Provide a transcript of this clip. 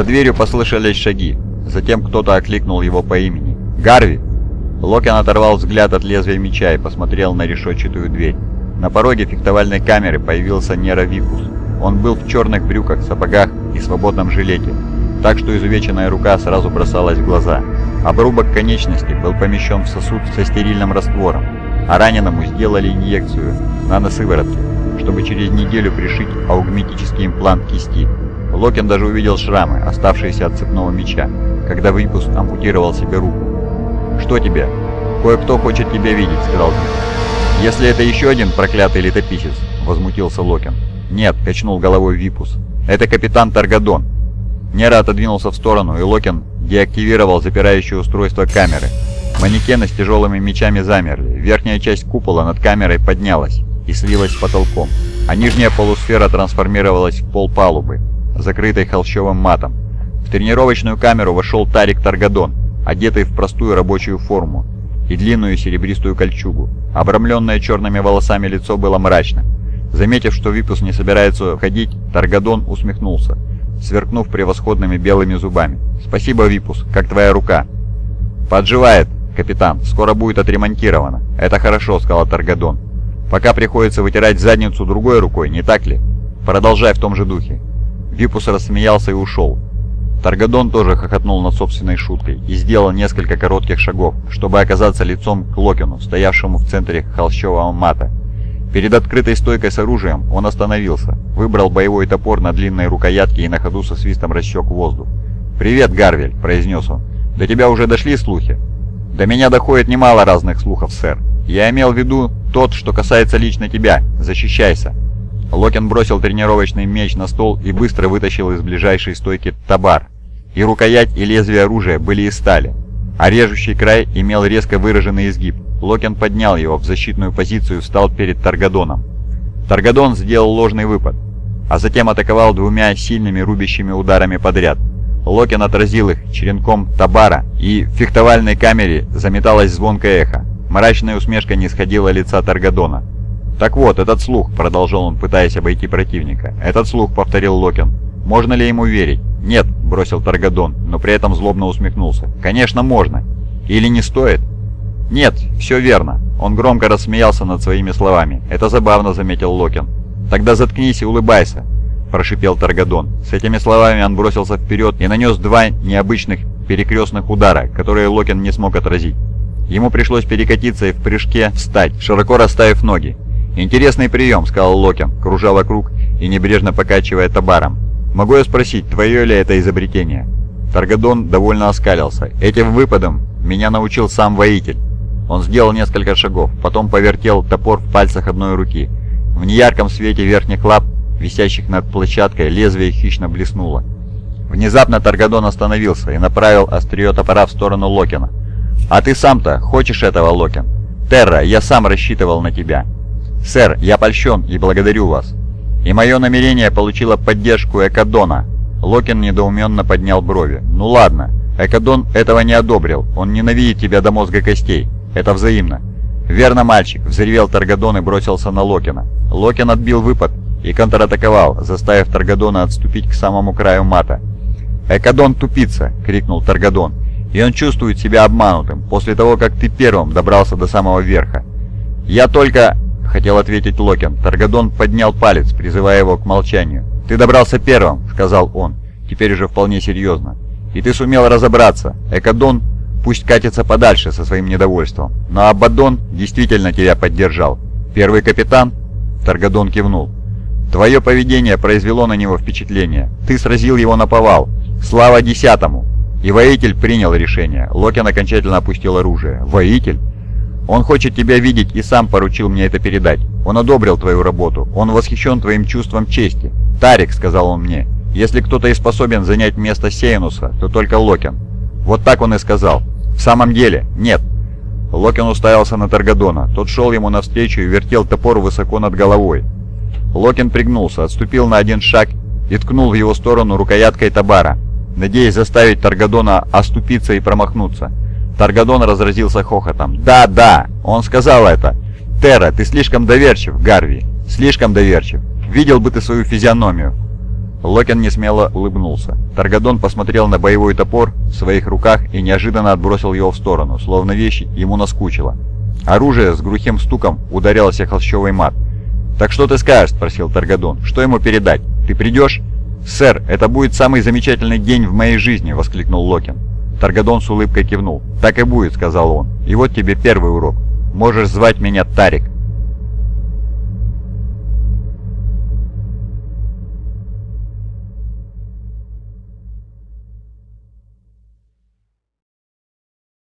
За дверью послышались шаги. Затем кто-то окликнул его по имени. «Гарви!» Локин оторвал взгляд от лезвия меча и посмотрел на решетчатую дверь. На пороге фехтовальной камеры появился Нера Викус. Он был в черных брюках, сапогах и свободном жилете, так что изувеченная рука сразу бросалась в глаза. Обрубок конечности был помещен в сосуд со стерильным раствором, а раненому сделали инъекцию наносыворотки, чтобы через неделю пришить аугметический имплант кисти. Локин даже увидел шрамы, оставшиеся от цепного меча, когда Випус ампутировал себе руку. «Что тебе?» «Кое-кто хочет тебя видеть», — сказал Дмитрий. «Если это еще один проклятый летописец», — возмутился Локин. «Нет», — качнул головой Випус. «Это капитан Таргадон». Нера отодвинулся в сторону, и Локин деактивировал запирающее устройство камеры. Манекены с тяжелыми мечами замерли, верхняя часть купола над камерой поднялась и слилась с потолком, а нижняя полусфера трансформировалась в пол палубы, закрытой холщовым матом. В тренировочную камеру вошел Тарик Таргадон, одетый в простую рабочую форму и длинную серебристую кольчугу. Обрамленное черными волосами лицо было мрачно. Заметив, что Випус не собирается входить, Таргадон усмехнулся, сверкнув превосходными белыми зубами. «Спасибо, Випус, как твоя рука?» «Подживает, капитан, скоро будет отремонтировано». «Это хорошо», — сказал Таргадон. «Пока приходится вытирать задницу другой рукой, не так ли?» «Продолжай в том же духе». Випус рассмеялся и ушел. Таргадон тоже хохотнул над собственной шуткой и сделал несколько коротких шагов, чтобы оказаться лицом к Локину, стоявшему в центре холщового мата. Перед открытой стойкой с оружием он остановился, выбрал боевой топор на длинной рукоятке и на ходу со свистом рассек воздух. «Привет, Гарвель!» – произнес он. «До тебя уже дошли слухи?» «До меня доходит немало разных слухов, сэр. Я имел в виду тот, что касается лично тебя. Защищайся!» Локин бросил тренировочный меч на стол и быстро вытащил из ближайшей стойки табар. И рукоять, и лезвие оружия были из стали, а режущий край имел резко выраженный изгиб. Локин поднял его в защитную позицию и встал перед Таргадоном. Таргадон сделал ложный выпад, а затем атаковал двумя сильными рубящими ударами подряд. Локин отразил их черенком табара, и в фехтовальной камере заметалось звонкое эхо. Мрачная усмешка не сходила лица Таргадона. «Так вот, этот слух», — продолжал он, пытаясь обойти противника. «Этот слух», — повторил Локин. «Можно ли ему верить?» «Нет», — бросил Таргадон, но при этом злобно усмехнулся. «Конечно, можно. Или не стоит?» «Нет, все верно». Он громко рассмеялся над своими словами. «Это забавно», — заметил Локин. «Тогда заткнись и улыбайся», — прошипел Таргадон. С этими словами он бросился вперед и нанес два необычных перекрестных удара, которые Локин не смог отразить. Ему пришлось перекатиться и в прыжке встать, широко расставив ноги. «Интересный прием», — сказал Локин, кружа вокруг и небрежно покачивая табаром. «Могу я спросить, твое ли это изобретение?» Таргадон довольно оскалился. «Этим выпадом меня научил сам воитель». Он сделал несколько шагов, потом повертел топор в пальцах одной руки. В неярком свете верхних лап, висящих над площадкой, лезвие хищно блеснуло. Внезапно Таргадон остановился и направил острие топора в сторону Локина. «А ты сам-то хочешь этого, Локин?» «Терра, я сам рассчитывал на тебя». «Сэр, я польщен и благодарю вас». «И мое намерение получило поддержку Экадона». Локин недоуменно поднял брови. «Ну ладно, Экадон этого не одобрил, он ненавидит тебя до мозга костей. Это взаимно». «Верно, мальчик», — взревел Таргадон и бросился на Локина. Локин отбил выпад и контратаковал, заставив Таргадона отступить к самому краю мата. «Экадон тупица!» — крикнул Таргадон. «И он чувствует себя обманутым, после того, как ты первым добрался до самого верха. Я только...» хотел ответить Локин. Таргадон поднял палец, призывая его к молчанию. «Ты добрался первым», — сказал он, теперь уже вполне серьезно. «И ты сумел разобраться. Экадон пусть катится подальше со своим недовольством. Но Абадон действительно тебя поддержал. Первый капитан?» Таргадон кивнул. «Твое поведение произвело на него впечатление. Ты сразил его на повал. Слава десятому!» И воитель принял решение. Локин окончательно опустил оружие. «Воитель?» Он хочет тебя видеть и сам поручил мне это передать. Он одобрил твою работу. Он восхищен твоим чувством чести. «Тарик», — сказал он мне, — «если кто-то и способен занять место Сейнуса, то только Локин». Вот так он и сказал. «В самом деле, нет». Локин уставился на Таргадона. Тот шел ему навстречу и вертел топор высоко над головой. Локин пригнулся, отступил на один шаг и ткнул в его сторону рукояткой табара, надеясь заставить Таргадона оступиться и промахнуться. Таргадон разразился хохотом. «Да, да, он сказал это. Терра, ты слишком доверчив, Гарви. Слишком доверчив. Видел бы ты свою физиономию». Локин несмело улыбнулся. Таргадон посмотрел на боевой топор в своих руках и неожиданно отбросил его в сторону, словно вещь ему наскучила. Оружие с глухим стуком ударилось о холщовый мат. «Так что ты скажешь?» – спросил Таргадон. «Что ему передать? Ты придешь?» «Сэр, это будет самый замечательный день в моей жизни!» – воскликнул Локин. Таргадон с улыбкой кивнул. «Так и будет», — сказал он. «И вот тебе первый урок. Можешь звать меня Тарик».